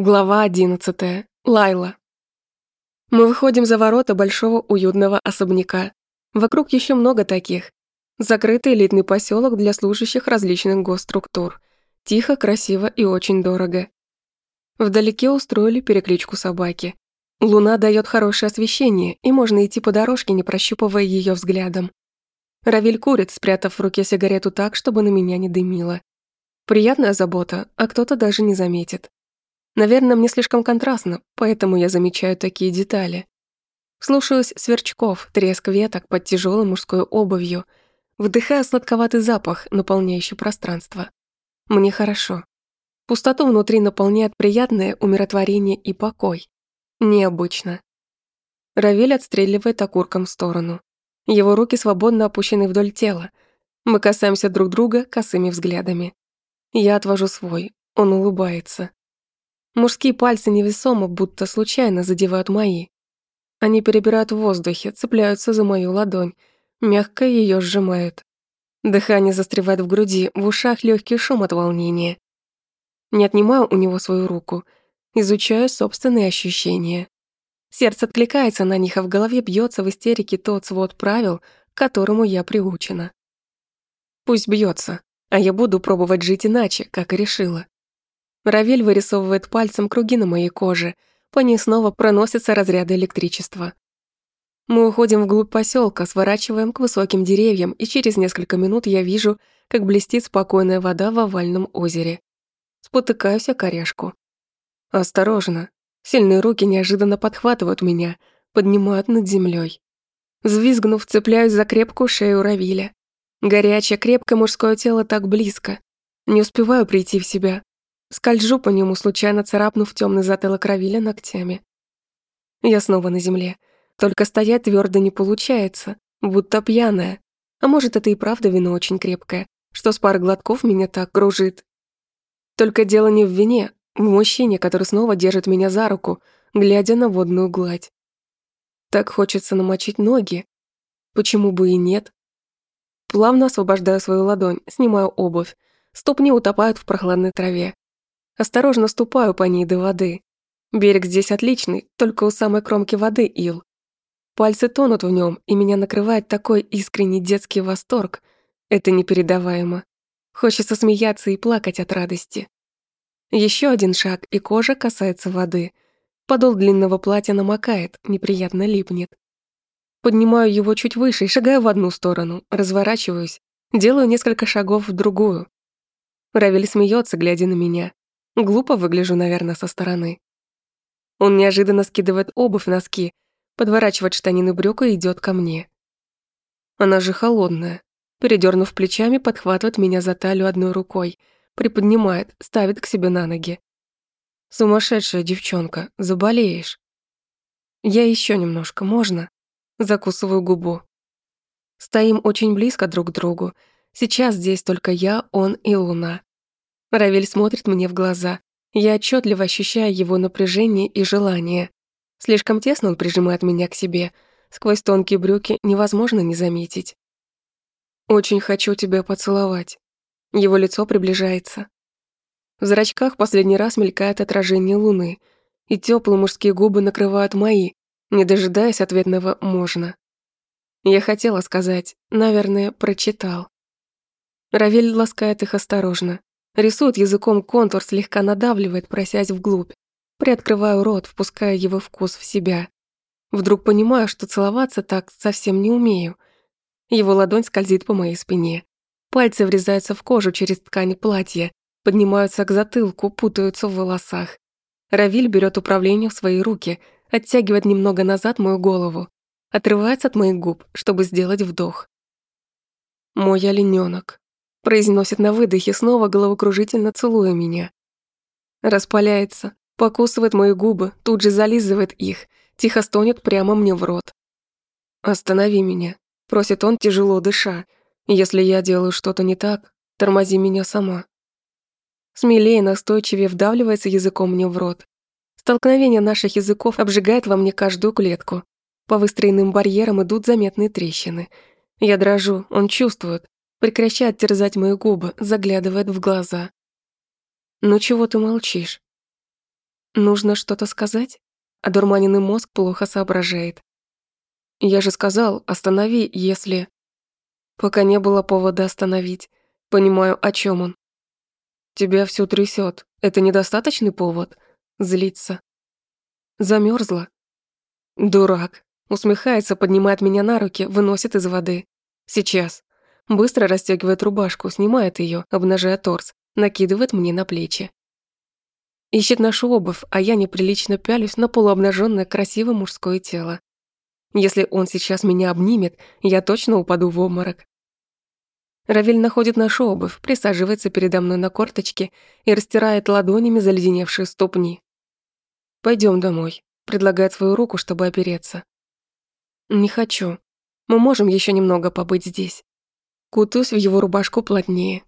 Глава одиннадцатая. Лайла. Мы выходим за ворота большого уютного особняка. Вокруг еще много таких. Закрытый элитный поселок для служащих различных госструктур. Тихо, красиво и очень дорого. Вдалеке устроили перекличку собаки. Луна дает хорошее освещение, и можно идти по дорожке, не прощупывая ее взглядом. Равиль курит, спрятав в руке сигарету так, чтобы на меня не дымило. Приятная забота, а кто-то даже не заметит. Наверное, мне слишком контрастно, поэтому я замечаю такие детали. Слушаюсь сверчков, треск веток под тяжелой мужской обувью, вдыхаю сладковатый запах, наполняющий пространство. Мне хорошо. Пустоту внутри наполняет приятное умиротворение и покой. Необычно. Равиль отстреливает окурком в сторону. Его руки свободно опущены вдоль тела. Мы касаемся друг друга косыми взглядами. Я отвожу свой, он улыбается. Мужские пальцы невесомо, будто случайно задевают мои. Они перебирают в воздухе, цепляются за мою ладонь, мягко ее сжимают. Дыхание застревает в груди, в ушах легкий шум от волнения. Не отнимаю у него свою руку, изучаю собственные ощущения. Сердце откликается на них, а в голове бьется в истерике тот свод правил, к которому я приучена. Пусть бьется, а я буду пробовать жить иначе, как и решила. Равель вырисовывает пальцем круги на моей коже, по ней снова проносятся разряды электричества. Мы уходим вглубь поселка, сворачиваем к высоким деревьям, и через несколько минут я вижу, как блестит спокойная вода в овальном озере. Спотыкаюсь о корешку. Осторожно. Сильные руки неожиданно подхватывают меня, поднимают над землей. Взвизгнув, цепляюсь за крепкую шею Равиля. Горячее, крепкое мужское тело так близко. Не успеваю прийти в себя. Скольжу по нему, случайно царапнув темный затылок Равиля ногтями. Я снова на земле. Только стоять твердо не получается, будто пьяная. А может, это и правда вино очень крепкое, что с пары глотков меня так кружит. Только дело не в вине, в мужчине, который снова держит меня за руку, глядя на водную гладь. Так хочется намочить ноги. Почему бы и нет? Плавно освобождаю свою ладонь, снимаю обувь. Ступни утопают в прохладной траве. Осторожно ступаю по ней до воды. Берег здесь отличный, только у самой кромки воды ил. Пальцы тонут в нем, и меня накрывает такой искренний детский восторг. Это непередаваемо. Хочется смеяться и плакать от радости. Еще один шаг, и кожа касается воды. Подол длинного платья намокает, неприятно липнет. Поднимаю его чуть выше и шагаю в одну сторону, разворачиваюсь, делаю несколько шагов в другую. Равель смеется, глядя на меня. Глупо выгляжу, наверное, со стороны. Он неожиданно скидывает обувь носки, подворачивает штанины брюка и идет ко мне. Она же холодная. Передернув плечами, подхватывает меня за талию одной рукой, приподнимает, ставит к себе на ноги. Сумасшедшая девчонка, заболеешь. Я еще немножко, можно? Закусываю губу. Стоим очень близко друг к другу. Сейчас здесь только я, он и Луна. Равель смотрит мне в глаза. Я отчетливо ощущаю его напряжение и желание. Слишком тесно он прижимает меня к себе. Сквозь тонкие брюки невозможно не заметить. «Очень хочу тебя поцеловать». Его лицо приближается. В зрачках последний раз мелькает отражение луны, и теплые мужские губы накрывают мои, не дожидаясь ответного «можно». Я хотела сказать, наверное, прочитал. Равель ласкает их осторожно. Рисует языком контур, слегка надавливает, просясь вглубь. Приоткрываю рот, впуская его вкус в себя. Вдруг понимаю, что целоваться так совсем не умею. Его ладонь скользит по моей спине. Пальцы врезаются в кожу через ткань платья, поднимаются к затылку, путаются в волосах. Равиль берет управление в свои руки, оттягивает немного назад мою голову, отрывается от моих губ, чтобы сделать вдох. Мой оленёнок произносит на выдохе, снова головокружительно целуя меня. Распаляется, покусывает мои губы, тут же зализывает их, тихо стонет прямо мне в рот. «Останови меня», — просит он, тяжело дыша. «Если я делаю что-то не так, тормози меня сама». Смелее, настойчивее вдавливается языком мне в рот. Столкновение наших языков обжигает во мне каждую клетку. По выстроенным барьерам идут заметные трещины. Я дрожу, он чувствует, прекращает терзать мои губы, заглядывает в глаза. «Ну чего ты молчишь?» Нужно что-то сказать? Одурманенный мозг плохо соображает. Я же сказал, останови, если... Пока не было повода остановить. Понимаю, о чем он. Тебя всё трясет. Это недостаточный повод? Злиться. Замерзла. Дурак. Усмехается, поднимает меня на руки, выносит из воды. Сейчас. Быстро расстегивает рубашку, снимает ее, обнажая торс, накидывает мне на плечи. Ищет нашу обувь, а я неприлично пялюсь на полуобнаженное красивое мужское тело. Если он сейчас меня обнимет, я точно упаду в обморок. Равиль находит нашу обувь, присаживается передо мной на корточке и растирает ладонями заледеневшие ступни. Пойдем домой», — предлагает свою руку, чтобы опереться. «Не хочу. Мы можем еще немного побыть здесь». Кутаюсь в его рубашку плотнее.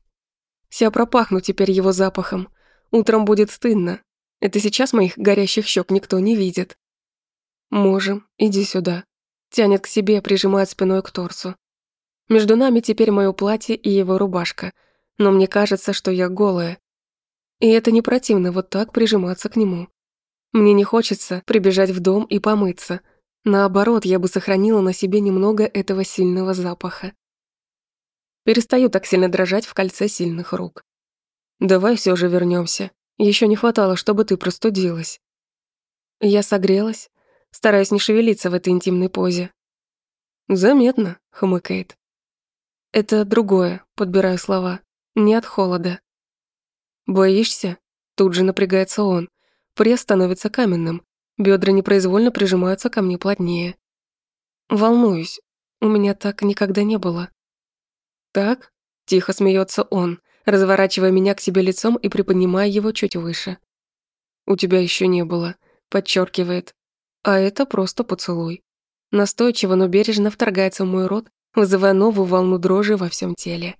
Вся пропахну теперь его запахом. Утром будет стыдно. Это сейчас моих горящих щек никто не видит. «Можем. Иди сюда». Тянет к себе, прижимает спиной к торсу. Между нами теперь моё платье и его рубашка, но мне кажется, что я голая. И это не противно вот так прижиматься к нему. Мне не хочется прибежать в дом и помыться. Наоборот, я бы сохранила на себе немного этого сильного запаха. Перестаю так сильно дрожать в кольце сильных рук. Давай все же вернемся. Еще не хватало, чтобы ты простудилась. Я согрелась, стараясь не шевелиться в этой интимной позе. Заметно, хмыкает. Это другое, подбираю слова. Не от холода. Боишься? Тут же напрягается он. Пресс становится каменным. Бедра непроизвольно прижимаются ко мне плотнее. Волнуюсь. У меня так никогда не было. Так? Тихо смеется он, разворачивая меня к себе лицом и приподнимая его чуть выше. У тебя еще не было, подчеркивает. А это просто поцелуй. Настойчиво, но бережно вторгается в мой рот, вызывая новую волну дрожи во всем теле.